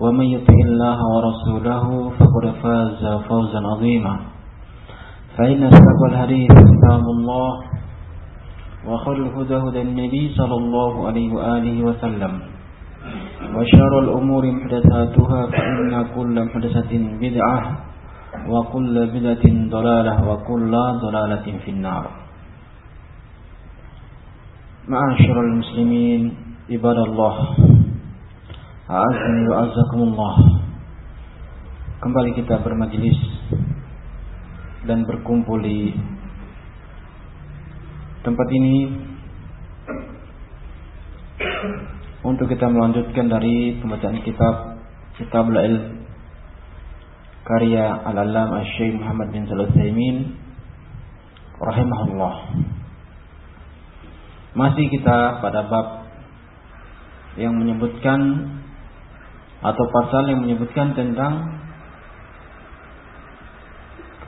ومن يطع الله ورسوله فقد فاز فوزا عظيما. فإن أصدق الحديث كتاب الله وخير الهدى هدى النبي صلى الله عليه وآله وسلم وشر الأمور محدثاتها فإن كل محدثة بدعة وكل بدعة ضلالة وكل ضلالة في النار. معاشر المسلمين عباد الله Azakumullah Kembali kita bermajlis Dan berkumpul di Tempat ini Untuk kita melanjutkan dari pembacaan kitab Kitab La'il Karya Al-Alam Al-Syeikh Muhammad bin Salih Zaimin Rahimahullah. Masih kita pada bab Yang menyebutkan atau pasal yang menyebutkan tentang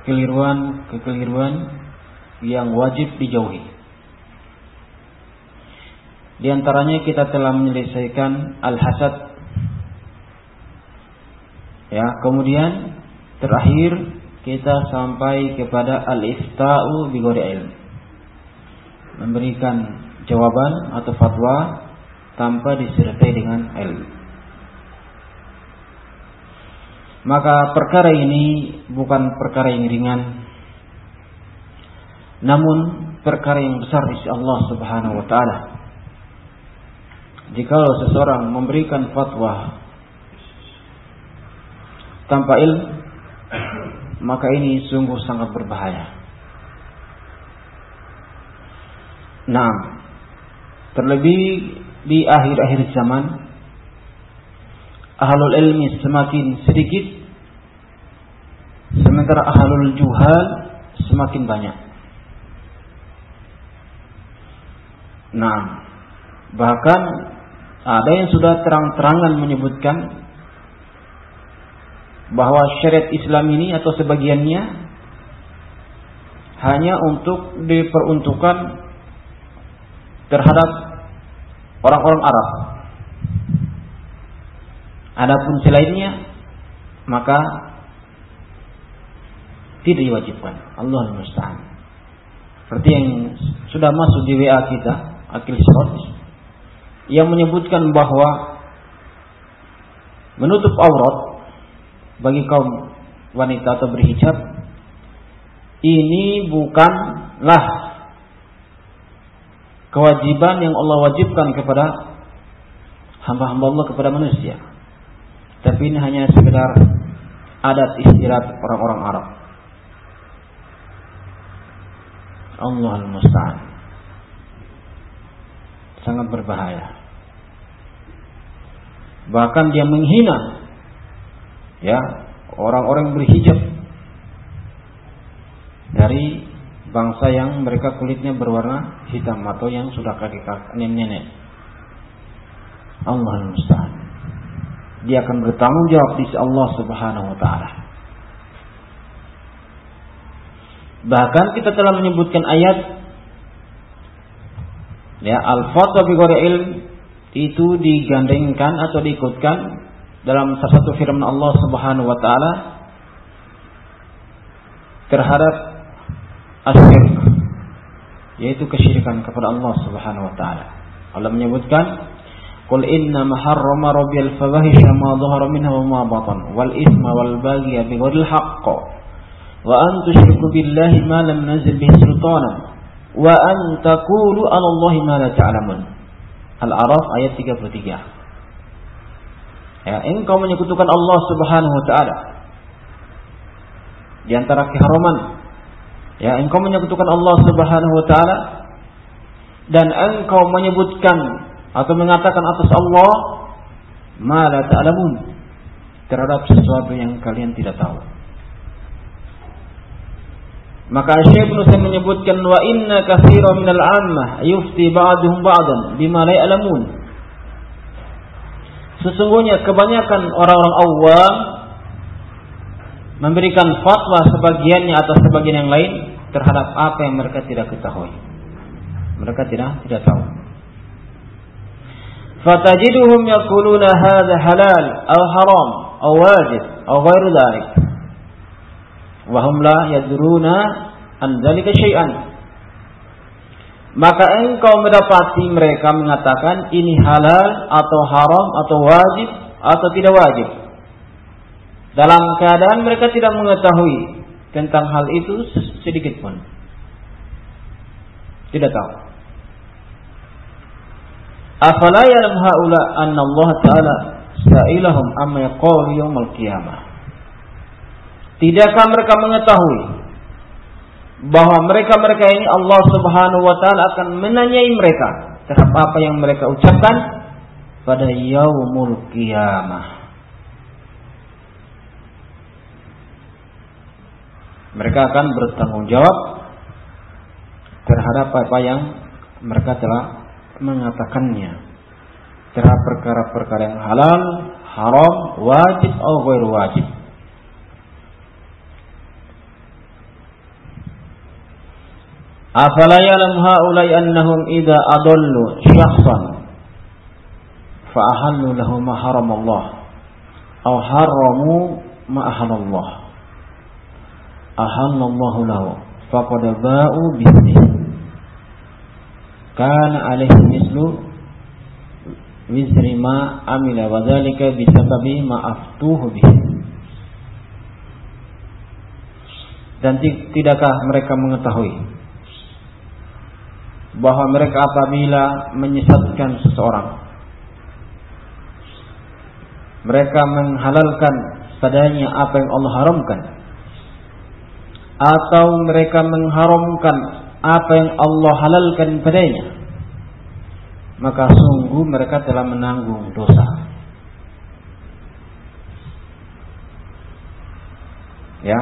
kekeliruan-kekeliruan yang wajib dijauhi. Di antaranya kita telah menyelesaikan al-hasad. Ya, kemudian terakhir kita sampai kepada al-ifta'u bi ilm. Memberikan jawaban atau fatwa tanpa disertai dengan ilmu. Maka perkara ini bukan perkara yang ringan. Namun perkara yang besar di Allah Subhanahu wa taala. Jika seseorang memberikan fatwa tanpa ilmu, maka ini sungguh sangat berbahaya. Nah, terlebih di akhir-akhir zaman ahlul ilmi semakin sedikit sementara ahlul juhal semakin banyak. Nah, bahkan ada yang sudah terang-terangan menyebutkan bahwa syariat Islam ini atau sebagiannya hanya untuk diperuntukkan terhadap orang-orang Arab Adapun selainnya maka tidak diwajibkan. Allah musta'an. Seperti yang sudah masuk di WA kita, akil Sirot, yang menyebutkan bahwa menutup aurat bagi kaum wanita atau berhijab ini bukanlah kewajiban yang Allah wajibkan kepada hamba-hamba Allah kepada manusia. Tapi ini hanya sekedar adat istiadat orang-orang Arab. Allah al-musta'an. Sangat berbahaya. Bahkan dia menghina ya orang-orang berhijab dari bangsa yang mereka kulitnya berwarna hitam atau yang sudah kaki kaki nenek-nenek. Allah al-musta'an dia akan bertanggung jawab di Allah Subhanahu wa taala. Bahkan kita telah menyebutkan ayat ya al-fatwa bi ilm itu digandengkan atau diikutkan dalam salah satu firman Allah Subhanahu wa taala terhadap asyirk yaitu kesyirikan kepada Allah Subhanahu wa taala. Allah menyebutkan Qul inna maharrama rabbiyal fawahisha ma dhahara minha wa ma batan wal isma wal baghy bi ghairil haqq wa an tusyriku billahi ma lam nazil bihi sultana wa an. Al-A'raf ayat 33. Ya, engkau menyekutukan Allah Subhanahu wa taala. Di antara keharaman ya, engkau menyekutukan Allah Subhanahu wa taala dan engkau menyebutkan atau mengatakan atas Allah ma la ta'lamun terhadap sesuatu yang kalian tidak tahu. Maka Syekh Ibnu menyebutkan wa inna katsira minal ammah yufti ba'dhum ba'dan bima la ya'lamun. Sesungguhnya kebanyakan orang-orang awam memberikan fatwa sebagiannya atau sebagian yang lain terhadap apa yang mereka tidak ketahui. Mereka tidak tidak tahu. Fatajiduhum yaquluna hadha halal aw haram aw wajib aw ghairu dhalik wahum la yadruna an dzalika syai'an maka engkau mendapati mereka mengatakan ini halal atau haram atau wajib atau tidak wajib. Dalam keadaan mereka tidak mengetahui tentang hal itu sedikit pun. Tidak tahu afala ya'lam haula anna Allah taala sa'ilahum amma yaqulu yaumil qiyamah Tidakkah mereka mengetahui bahwa mereka-mereka ini Allah Subhanahu wa taala akan menanyai mereka terhadap apa yang mereka ucapkan pada yaumul qiyamah. Mereka akan bertanggung jawab terhadap apa yang mereka telah mengatakannya. Terhadap perkara-perkara yang halal, haram, wajib atau ghair wajib. Afala yalam haulai annahum idza adallu syakhsan? Fa ahallu lahu ma Allah aw haramu ma ahalallah. Ahallallahu lahu. Faqad ba'u kana alaihi mislu wizri ma amila wa dzalika bisababi ma aftuhu dan tidakkah mereka mengetahui bahwa mereka apabila menyesatkan seseorang mereka menghalalkan padanya apa yang Allah haramkan atau mereka mengharamkan apa yang Allah halalkan padanya maka sungguh mereka telah menanggung dosa ya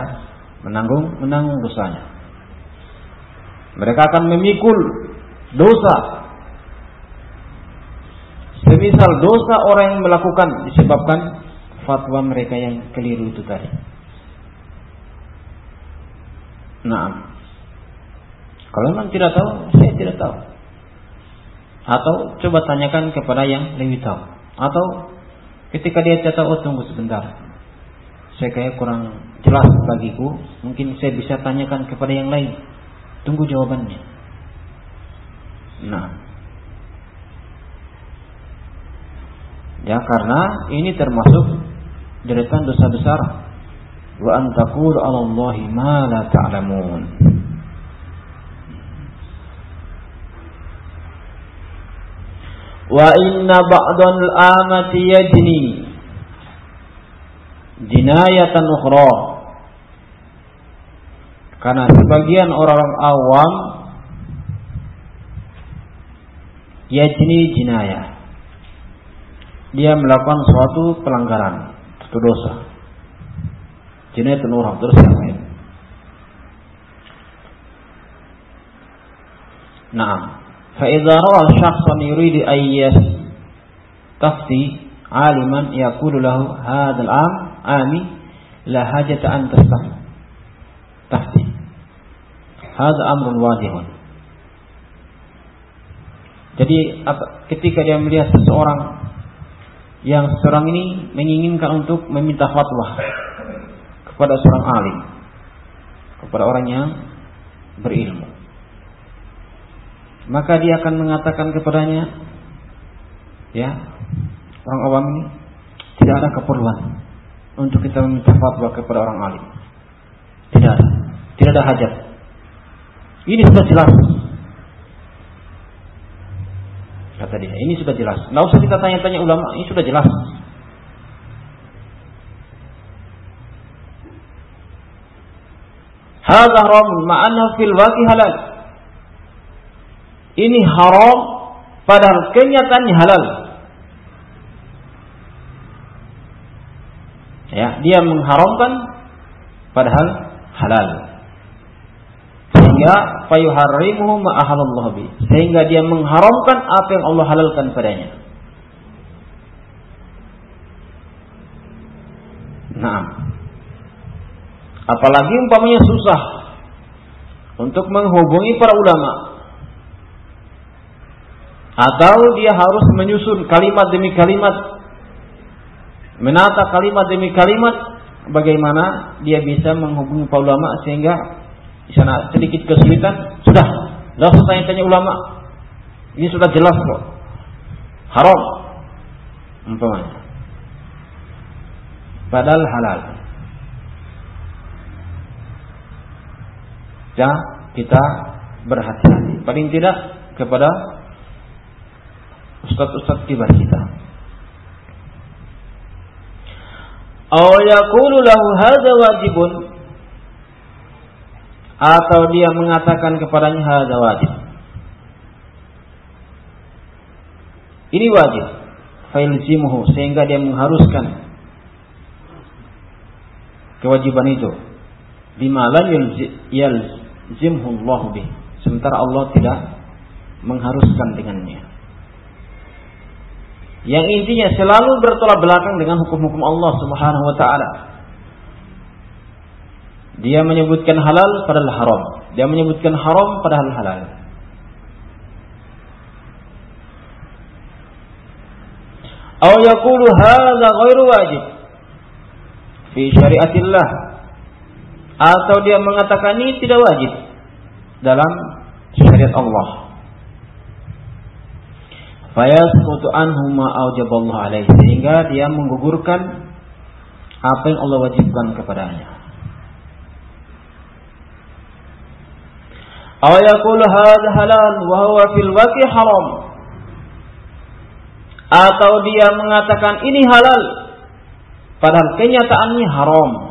menanggung menanggung dosanya mereka akan memikul dosa. Semisal dosa orang yang melakukan disebabkan fatwa mereka yang keliru itu tadi. Nah, kalau memang tidak tahu, saya tidak tahu. Atau coba tanyakan kepada yang lebih tahu. Atau ketika dia tidak tahu, oh, tunggu sebentar. Saya kayak kurang jelas bagiku. Mungkin saya bisa tanyakan kepada yang lain. Tunggu jawabannya. Nah. Ya karena ini termasuk deretan dosa besar. Wa antakul 'ala Allahi ma la ta'lamun. Wa inna ba'dal amati yajni jinayatan ukhra. Karena sebagian orang-orang awam yajni jinayah. Dia melakukan suatu pelanggaran, suatu dosa. Jinayah orang terus yang lain. Naam. فإذا رأى شخصا يريد أن يستفتي عالما يقول له هذا العام عامي لا حاجة أن تستفتي Hadza amrun wadihun. Jadi ketika dia melihat seseorang yang seorang ini menginginkan untuk meminta fatwa kepada seorang alim, kepada orang yang berilmu. Maka dia akan mengatakan kepadanya, ya, orang awam ini tidak ada keperluan untuk kita meminta fatwa kepada orang alim. Tidak ada, tidak ada hajat. Ini sudah jelas. Kata dia, ini sudah jelas. Tidak usah kita tanya-tanya ulama, ini sudah jelas. Fil waqi halal. Ini haram padahal kenyataannya halal. Ya, dia mengharamkan padahal halal. Sehingga fayuharrimuhu ma ahalallahu bi. Sehingga dia mengharamkan apa yang Allah halalkan padanya. Nah, apalagi umpamanya susah untuk menghubungi para ulama atau dia harus menyusun kalimat demi kalimat menata kalimat demi kalimat bagaimana dia bisa menghubungi para ulama sehingga di sana sedikit kesulitan, sudah, usah tanya-tanya ulama. Ini sudah jelas kok, haram, umpamanya. Padahal halal. Ya, kita berhati-hati. Paling tidak kepada ustadz-ustadz kibar kita. Aw yaqulu lahu hadza wajibun atau dia mengatakan kepadanya hadza wajib. Ini wajib. Failzimuhu sehingga dia mengharuskan kewajiban itu. Bima lam yalzimhu Allah bih. Sementara Allah tidak mengharuskan dengannya. Yang intinya selalu bertolak belakang dengan hukum-hukum Allah Subhanahu wa taala. Dia menyebutkan halal padahal haram. Dia menyebutkan haram padahal halal. Atau yaqulu hadza ghairu wajib fi syariatillah. Atau dia mengatakan ini tidak wajib dalam syariat Allah. Fayasqutu anhu ma aujaballahu alaihi sehingga dia menggugurkan apa yang Allah wajibkan kepadanya. Aw yaqulu hadha halal wa huwa fil waqi haram. Atau dia mengatakan ini halal padahal kenyataannya haram.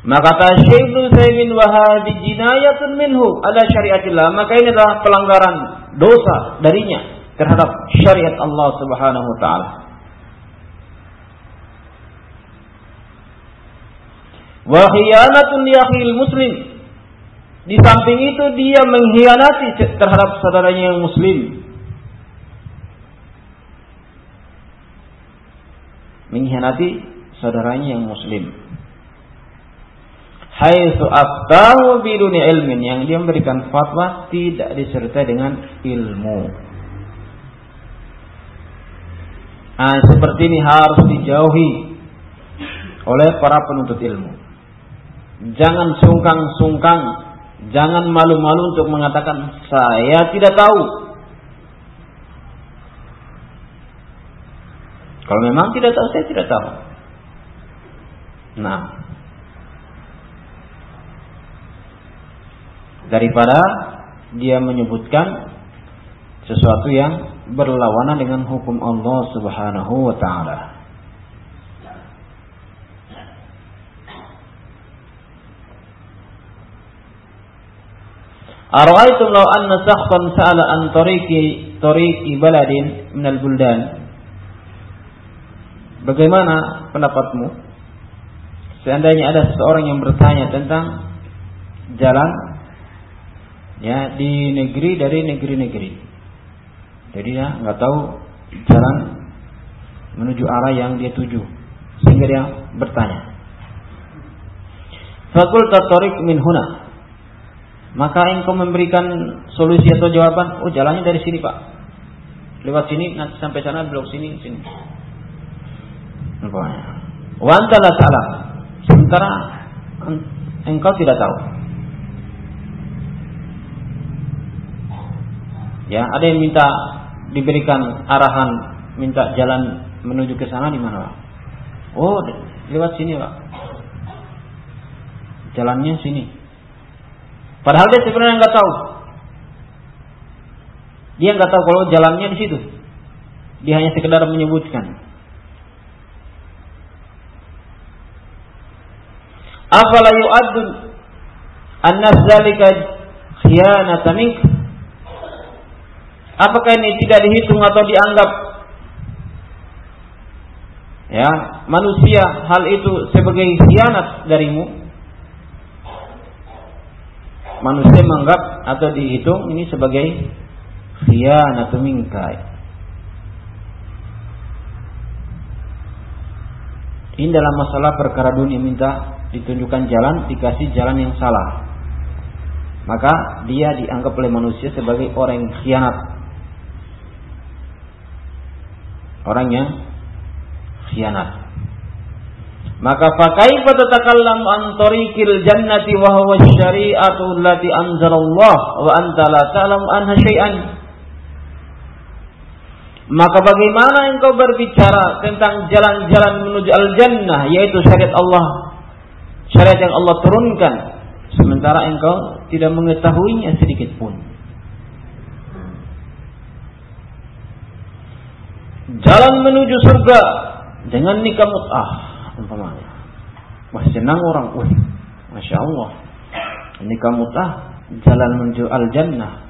Maka kata Syekh Ibnu Saimin wa hadhi jinayatun minhu ala syariatillah. Maka ini adalah pelanggaran dosa darinya terhadap syariat Allah Subhanahu wa taala. Wa khiyanatun yakhil muslim. Di samping itu dia mengkhianati terhadap saudaranya yang muslim. Mengkhianati saudaranya yang muslim. Haitsu aftahu biduni ilmin yang dia memberikan fatwa tidak disertai dengan ilmu. Nah, seperti ini harus dijauhi oleh para penuntut ilmu. Jangan sungkang-sungkang, jangan malu-malu untuk mengatakan saya tidak tahu. Kalau memang tidak tahu, saya tidak tahu. Nah, daripada dia menyebutkan sesuatu yang berlawanan dengan hukum Allah Subhanahu wa taala. Ara'aytum law anna sakhsan sa'ala an tariqi tariqi baladin minal buldan. Bagaimana pendapatmu? Seandainya ada seseorang yang bertanya tentang jalan ya di negeri dari negeri-negeri. Jadi ya nggak tahu jalan menuju arah yang dia tuju sehingga dia bertanya. Fakulta tariq min huna. Maka engkau memberikan solusi atau jawaban, oh jalannya dari sini pak. Lewat sini, nanti sampai sana, belok sini, sini. Wa anta la ta'lam. Sementara engkau tidak tahu. Ya, ada yang minta diberikan arahan, minta jalan menuju ke sana di mana, Pak? Oh, lewat sini, Pak. Jalannya sini. Padahal dia sebenarnya nggak tahu. Dia nggak tahu kalau jalannya di situ. Dia hanya sekedar menyebutkan. Afala yu'addu annas zalika khiyanatan mink? Apakah ini tidak dihitung atau dianggap ya manusia hal itu sebagai khianat darimu? manusia menganggap atau dihitung ini sebagai khianatu minka. Ini dalam masalah perkara dunia minta ditunjukkan jalan, dikasih jalan yang salah. Maka dia dianggap oleh manusia sebagai orang yang khianat. Orang yang khianat. Maka fakaifa tatakallamu an tariqil jannati wa huwa syari'atu allati anzalallah wa anta la ta'lamu anha syai'an. Maka bagaimana engkau berbicara tentang jalan-jalan menuju al-jannah yaitu syariat Allah. Syariat yang Allah turunkan sementara engkau tidak mengetahuinya sedikit pun. Jalan menuju surga dengan nikah mut'ah umpamanya. Wah senang orang, wah masya Allah. Ini kamu tah jalan menuju al jannah.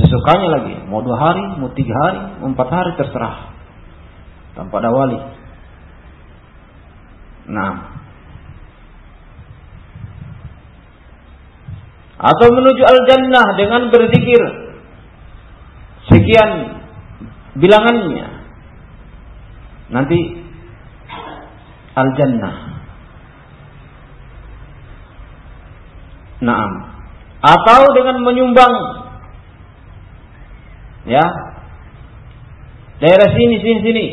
Sesukanya lagi, mau dua hari, mau tiga hari, mau empat hari terserah. Tanpa ada wali. Nah, atau menuju al jannah dengan berzikir sekian bilangannya. Nanti al-jannah. Naam. Atau dengan menyumbang. Ya. Daerah sini sini sini.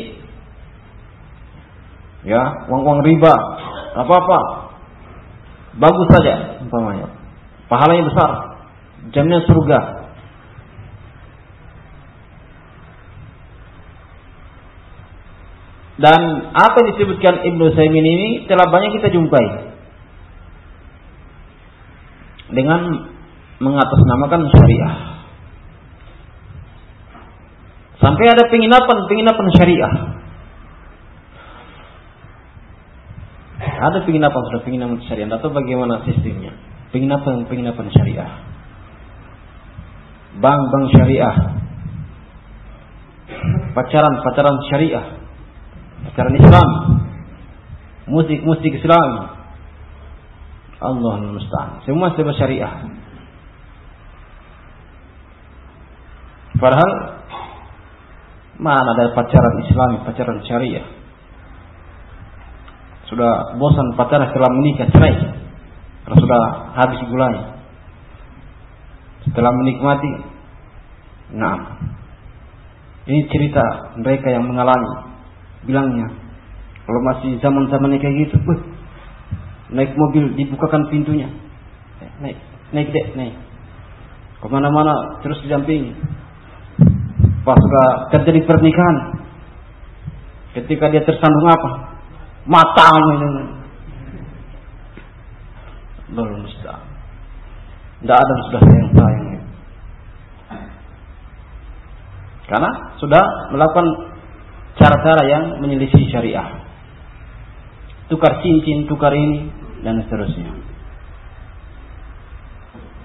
Ya uang-uang riba. Apa-apa. Bagus saja umpamanya. Pahalanya besar. Jamnya surga Dan apa yang disebutkan Ibnu Saimin ini telah banyak kita jumpai. Dengan mengatasnamakan syariah. Sampai ada penginapan-penginapan syariah. Ada penginapan sudah penginapan syariah atau bagaimana sistemnya? Penginapan-penginapan syariah. Bank-bank syariah. Pacaran-pacaran syariah ajaran Islam, musik-musik Islam. Allah musta'an. Semua sebab syariah. Padahal mana ada pacaran Islam, pacaran syariah. Sudah bosan pacaran setelah menikah cerai. Karena sudah habis gulanya. Setelah menikmati, nah, ini cerita mereka yang mengalami bilangnya. Kalau masih zaman zaman kayak gitu naik mobil dibukakan pintunya. Eh, naik naik dek naik. Ke mana-mana terus didampingi. Pas terjadi pernikahan ketika dia tersandung apa? Matanya belum mustahil tidak ada sudah sayang sayang. Karena sudah melakukan cara-cara yang menyelisih syariah. Tukar cincin, tukar ini, dan seterusnya.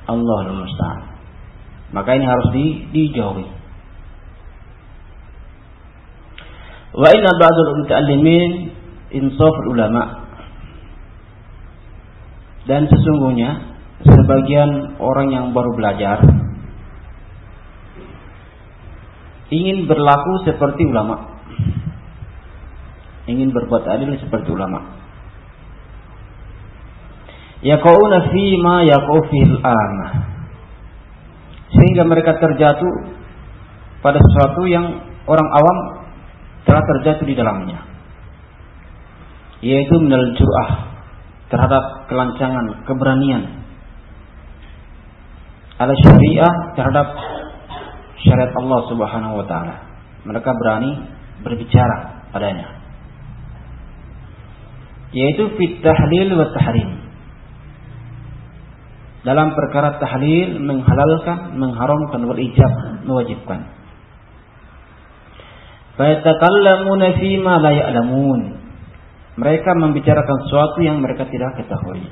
Allah musta'an. Maka ini harus di, dijauhi. Wa inna ba'dul muta'allimin insaf ulama. Dan sesungguhnya sebagian orang yang baru belajar ingin berlaku seperti ulama ingin berbuat adil seperti ulama. yaqauna fi ma yaqau fil amah. Sehingga mereka terjatuh pada sesuatu yang orang awam telah terjatuh di dalamnya. Yaitu minal terhadap kelancangan, keberanian. Ala syariah terhadap syariat Allah Subhanahu wa taala. Mereka berani berbicara padanya. Yaitu fit tahlil wa tahrim dalam perkara tahlil menghalalkan, mengharamkan wal ijab mewajibkan. Fayatakallamuna fi ma la ya'lamun. Mereka membicarakan sesuatu yang mereka tidak ketahui.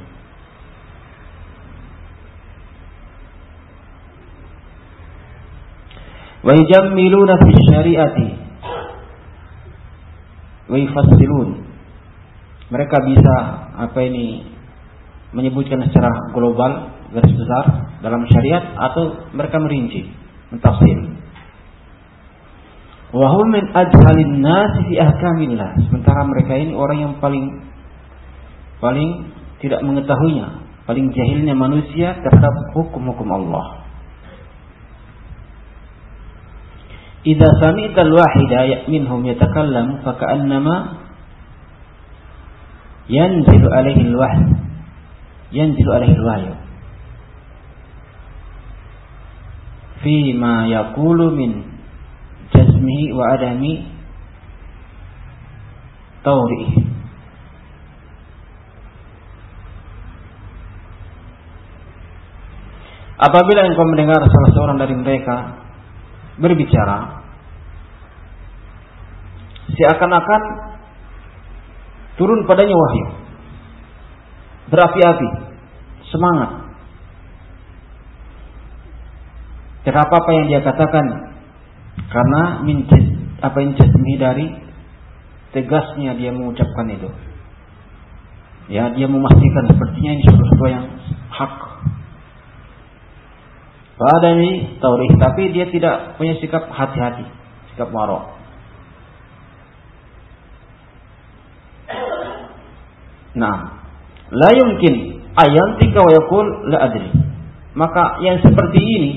Wa yujammiluna fi syariati. Wa yufassilun. Mereka bisa apa ini menyebutkan secara global garis besar dalam syariat atau mereka merinci, mentafsir. Wa hum min ajhalin nas fi ahkamillah. Sementara mereka ini orang yang paling paling tidak mengetahuinya, paling jahilnya manusia terhadap hukum-hukum Allah. Idza sami'ta al-wahida minhum yatakallamu faka'annama yanzilu alaihi al-wahy yanzilu alaihi al-wahyu. Fima yaqulu min jazmihi wa adami tawri. Apabila engkau mendengar salah seorang dari mereka berbicara seakan-akan turun padanya wahyu berapi-api semangat Kenapa apa yang dia katakan? Karena min apa yang jasmi dari tegasnya dia mengucapkan itu. Ya, dia memastikan sepertinya ini sesuatu yang hak. Pada ini taurih, tapi dia tidak punya sikap hati-hati, sikap marok. Nah, la yumkin ayantika wa yaqul la adri. Maka yang seperti ini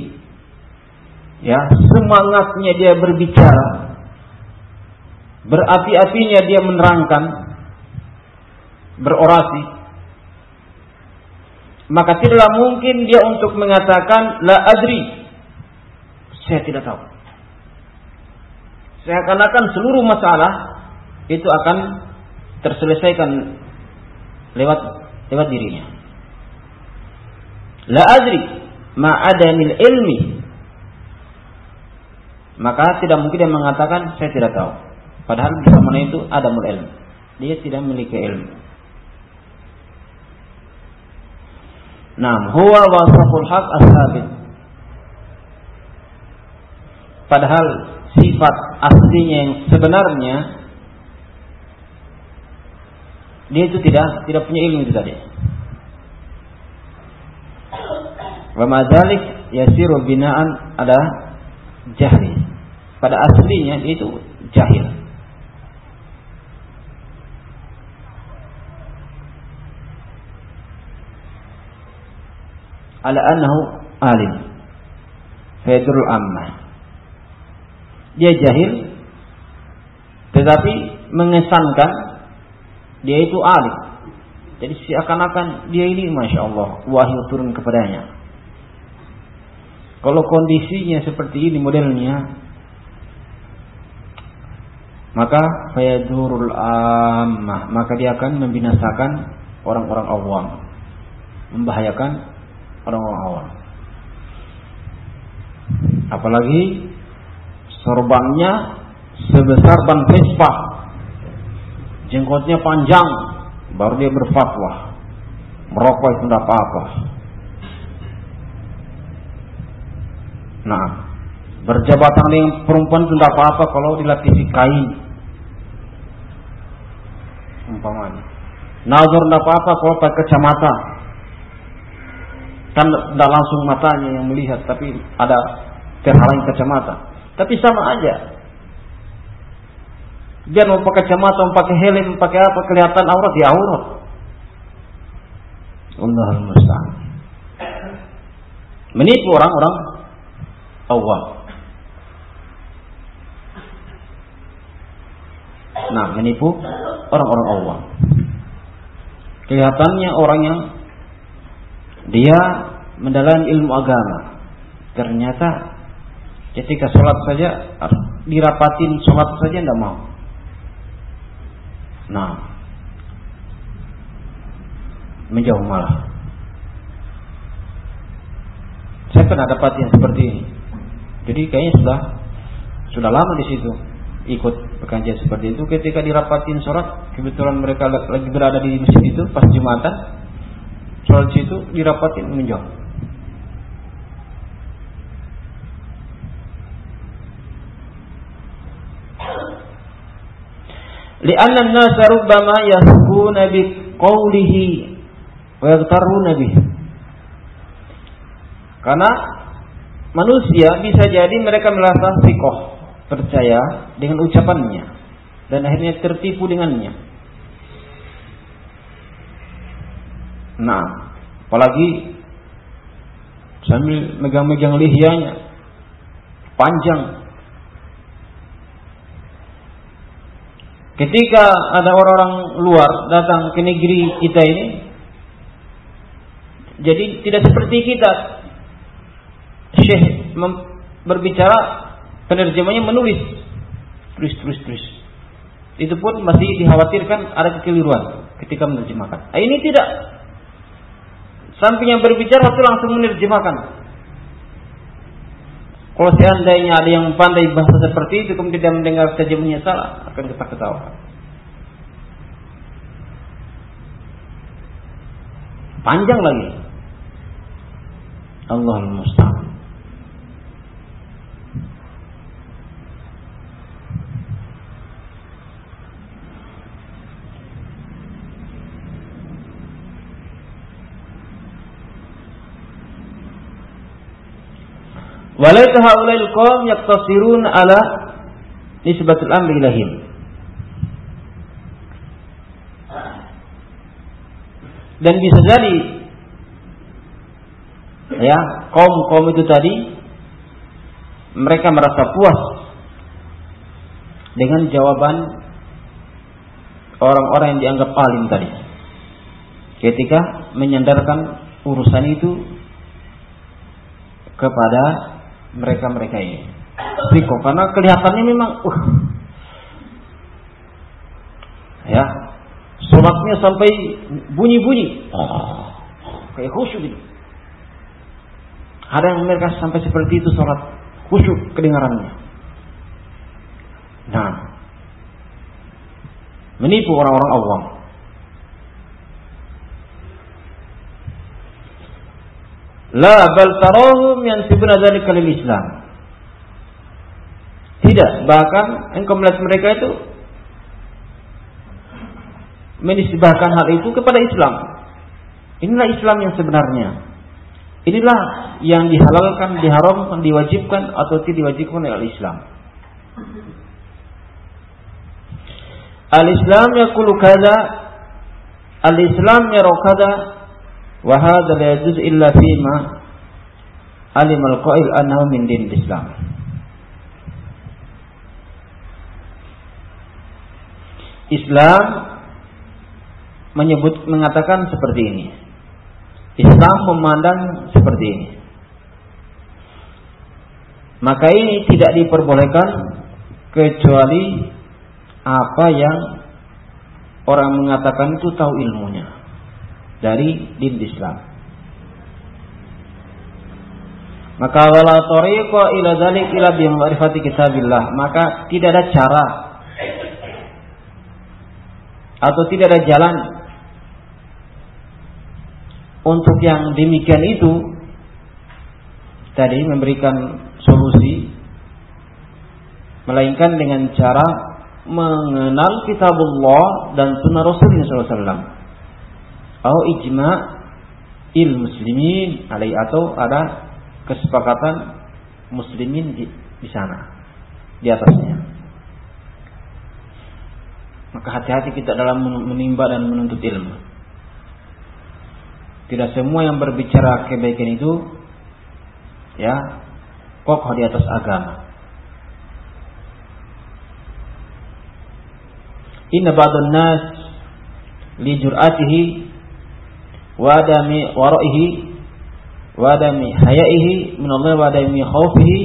ya semangatnya dia berbicara. Berapi-apinya dia menerangkan berorasi. Maka tidaklah mungkin dia untuk mengatakan la adri. Saya tidak tahu. Saya akan akan seluruh masalah itu akan terselesaikan lewat lewat dirinya la adri ma adamil ilmi maka tidak mungkin dia mengatakan saya tidak tahu. Padahal bersama itu ada ilmu. Dia tidak memiliki ilmu. Nah, huwa wasaful haq as-sabit. Padahal sifat aslinya yang sebenarnya dia itu tidak tidak punya ilmu itu tadi. Wa madzalik yasiru binaan ada jahri pada aslinya itu jahil. Ala annahu alim. Fayadrul ammah. Dia jahil tetapi mengesankan dia itu alim. Jadi seakan-akan dia ini Masya Allah wahyu turun kepadanya. Kalau kondisinya seperti ini modelnya maka fayadurul ammah maka dia akan membinasakan orang-orang awam membahayakan orang-orang awam apalagi sorbannya sebesar ban Vespa jenggotnya panjang baru dia berfatwa merokok itu tidak apa-apa nah berjabatan dengan perempuan itu tidak apa-apa kalau dilapisi kain umpamanya. Nazar tidak apa-apa kalau pakai kacamata. Kan tidak langsung matanya yang melihat, tapi ada terhalang kacamata. Tapi sama aja. Dia mau pakai kacamata, pakai helm, pakai apa, kelihatan aurat, ya aurat. Allahul musta'an. Menipu orang-orang awam. Nah, menipu orang-orang awam. Kelihatannya orang yang dia mendalam ilmu agama. Ternyata ketika sholat saja dirapatin sholat saja tidak mau. Nah, menjauh malah. Saya pernah dapat yang seperti ini. Jadi kayaknya sudah sudah lama di situ ikut pengajian seperti itu. Ketika dirapatin sholat, kebetulan mereka lagi berada di masjid itu pas jumatan, sholat situ dirapatin menjauh. Lianna an-nasa rubbama yahkuna bi qawlihi wa yaghtaruna bihi. Karena manusia bisa jadi mereka merasa sikoh, percaya dengan ucapannya dan akhirnya tertipu dengannya. Nah, apalagi sambil megang-megang lihyanya panjang. Ketika ada orang-orang luar datang ke negeri kita ini, jadi tidak seperti kita. Syekh berbicara, penerjemahnya menulis, tulis, tulis, tulis. Itu pun masih dikhawatirkan ada kekeliruan ketika menerjemahkan. Nah, ini tidak Samping yang berbicara itu langsung menerjemahkan. Kalau seandainya ada yang pandai bahasa seperti itu kemudian tidak mendengar terjemahnya salah, akan kita ketawa. Panjang lagi. Allah musta'an. Walaita haulail qaum yaktasirun ala nisbatul amri ilahim. Dan bisa jadi ya, kaum-kaum itu tadi mereka merasa puas dengan jawaban orang-orang yang dianggap alim tadi. Ketika menyandarkan urusan itu kepada mereka-mereka ini. Riko karena kelihatannya memang uh, ya sholatnya sampai bunyi-bunyi oh, kayak khusyuk gitu. Ada yang mereka sampai seperti itu sholat khusyuk kedengarannya. Nah, menipu orang-orang awam. La bal tarahum yansibuna dzalika lil Islam. Tidak, bahkan engkau melihat mereka itu menisbahkan hal itu kepada Islam. Inilah Islam yang sebenarnya. Inilah yang dihalalkan, diharamkan, diwajibkan atau tidak diwajibkan oleh Islam. Al-Islam yaqulu kada Al-Islam yara kada Wahad hadza la illa fima alim al-qa'il annahu min din Islam. Islam menyebut mengatakan seperti ini. Islam memandang seperti ini. Maka ini tidak diperbolehkan kecuali apa yang orang mengatakan itu tahu ilmunya dari din Islam. Maka wala tariqa ila dzalik ila bi ma'rifati kitabillah, maka tidak ada cara atau tidak ada jalan untuk yang demikian itu tadi memberikan solusi melainkan dengan cara mengenal kitabullah dan sunnah Rasulullah SAW atau ijma il muslimin alai atau ada kesepakatan muslimin di, di sana di atasnya maka hati-hati kita dalam menimba dan menuntut ilmu Tidak semua yang berbicara kebaikan itu ya kokoh di atas agama. Inna ba'dun nas li jur'atihi wa adami wara'ihi wa haya'ihi min Allah khawfihi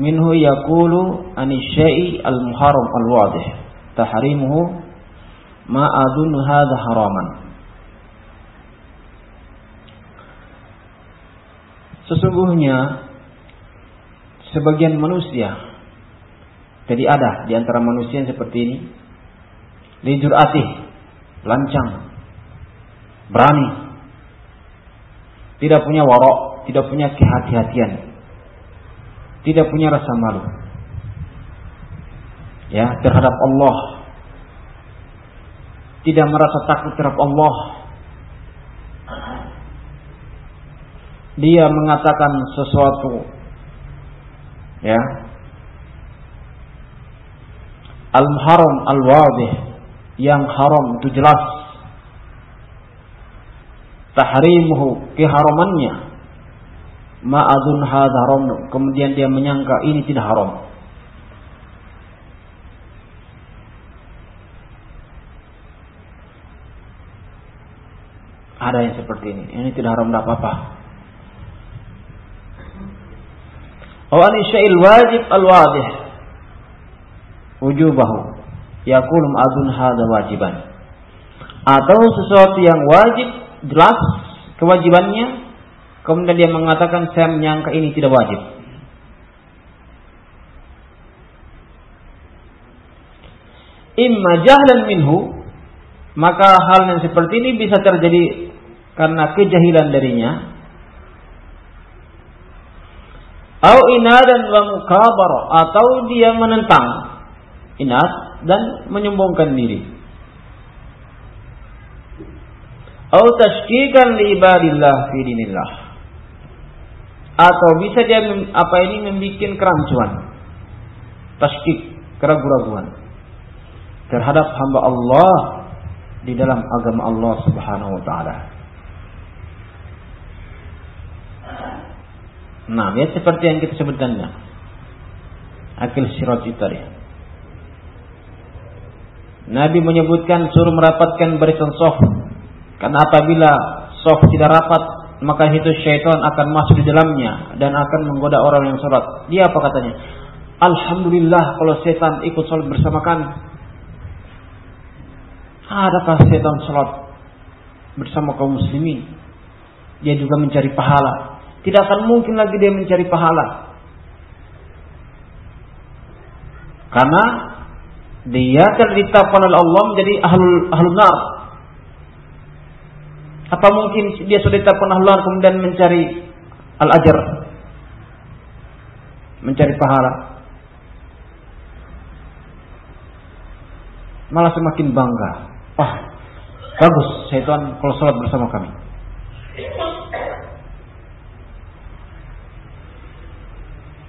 minhu yaqulu an syai al-muharram al-wadih tahrimuhu ma adun hadha haraman. Sesungguhnya sebagian manusia jadi ada di antara manusia yang seperti ini lijur atih lancang berani. Tidak punya warok tidak punya kehati-hatian. Tidak punya rasa malu. Ya terhadap Allah. Tidak merasa takut terhadap Allah. Dia mengatakan sesuatu. Ya. Al-haram al-wadih. Yang haram itu jelas tahrimuhu keharamannya. Ma'adun hadharam kemudian dia menyangka ini tidak haram. Ada yang seperti ini. Ini tidak haram tidak apa-apa. Aw an syai'il wajib al-wadih. Wujubahu. Yaqulu adun hadza wajiban. Atau sesuatu yang wajib jelas kewajibannya kemudian dia mengatakan saya menyangka ini tidak wajib. Imma jahlan minhu maka hal yang seperti ini bisa terjadi karena kejahilan darinya Au inadan wa mukabar atau dia menentang inat dan menyombongkan diri. Au tashkikan li ibadillah fi dinillah. Atau bisa dia apa ini membuat kerancuan. Tashkik, keraguan-raguan terhadap hamba Allah di dalam agama Allah Subhanahu wa taala. Nah, ya seperti yang kita sebutkannya. Akil sirat itu tadi. Nabi menyebutkan suruh merapatkan barisan sof. Karena apabila sof tidak rapat, maka itu syaitan akan masuk di dalamnya dan akan menggoda orang yang sholat. Dia apa katanya? Alhamdulillah kalau setan ikut sholat bersama kami. Adakah setan sholat bersama kaum muslimin? Dia juga mencari pahala. Tidak akan mungkin lagi dia mencari pahala. Karena dia ditetapkan oleh Allah menjadi ahlul, ahlul nar. Apa mungkin dia sudah ditetapkan ahlul nar kemudian mencari al-ajar? Mencari pahala. Malah semakin bangga. Wah, bagus syaitan kalau sholat bersama kami.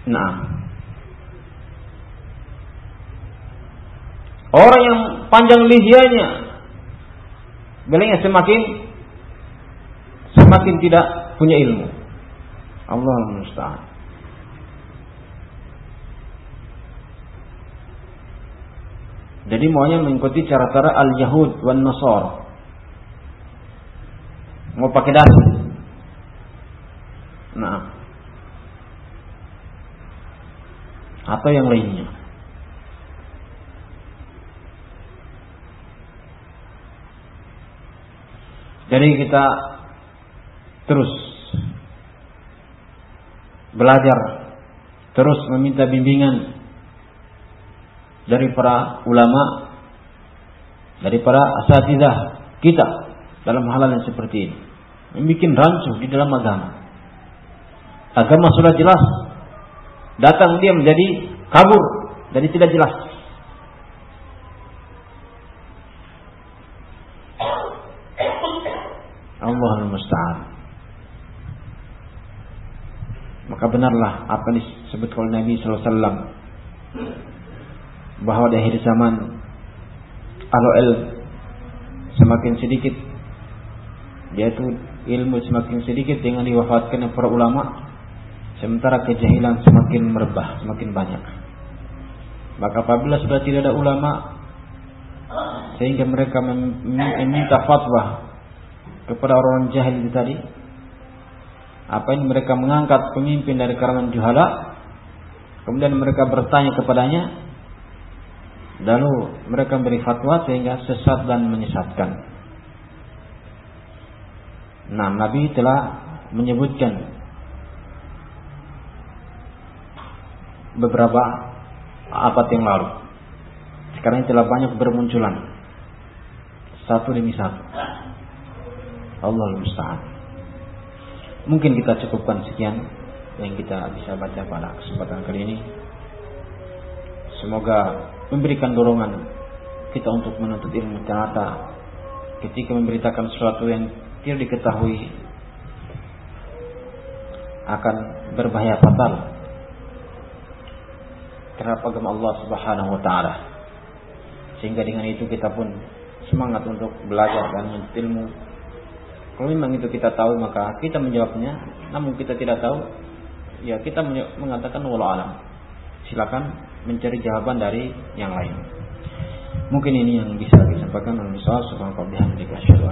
Nah. Orang yang panjang lihianya bilangnya semakin semakin tidak punya ilmu. Allah musta'an. Jadi maunya mengikuti cara-cara al-Yahud wan Nasar. Mau pakai dasi. Nah, atau yang lainnya. Jadi kita terus belajar, terus meminta bimbingan dari para ulama, dari para asatidah kita dalam hal yang seperti ini. Membuat rancu di dalam agama. Agama sudah jelas datang dia menjadi kabur, jadi tidak jelas. Allah musta'an. Maka benarlah apa yang disebut oleh Nabi wasallam. Bahwa di akhir zaman al semakin sedikit yaitu ilmu semakin sedikit dengan diwafatkan para ulama sementara kejahilan semakin merebah semakin banyak. Maka apabila sudah tidak ada ulama sehingga mereka meminta fatwa kepada orang jahil tadi apa ini mereka mengangkat pemimpin dari kalangan juhala kemudian mereka bertanya kepadanya lalu mereka beri fatwa sehingga sesat dan menyesatkan Nah, Nabi telah menyebutkan beberapa abad yang lalu. Sekarang telah banyak bermunculan. Satu demi satu. Allah musta'an. Mungkin kita cukupkan sekian yang kita bisa baca pada kesempatan kali ini. Semoga memberikan dorongan kita untuk menuntut ilmu ternyata ketika memberitakan sesuatu yang tidak diketahui akan berbahaya fatal terhadap agama Allah Subhanahu wa taala. Sehingga dengan itu kita pun semangat untuk belajar dan menuntut ilmu. Kalau memang itu kita tahu maka kita menjawabnya, namun kita tidak tahu, ya kita mengatakan wala alam. Silakan mencari jawaban dari yang lain. Mungkin ini yang bisa disampaikan oleh Misal Subhanahu wa ta'ala bihamdika asyhadu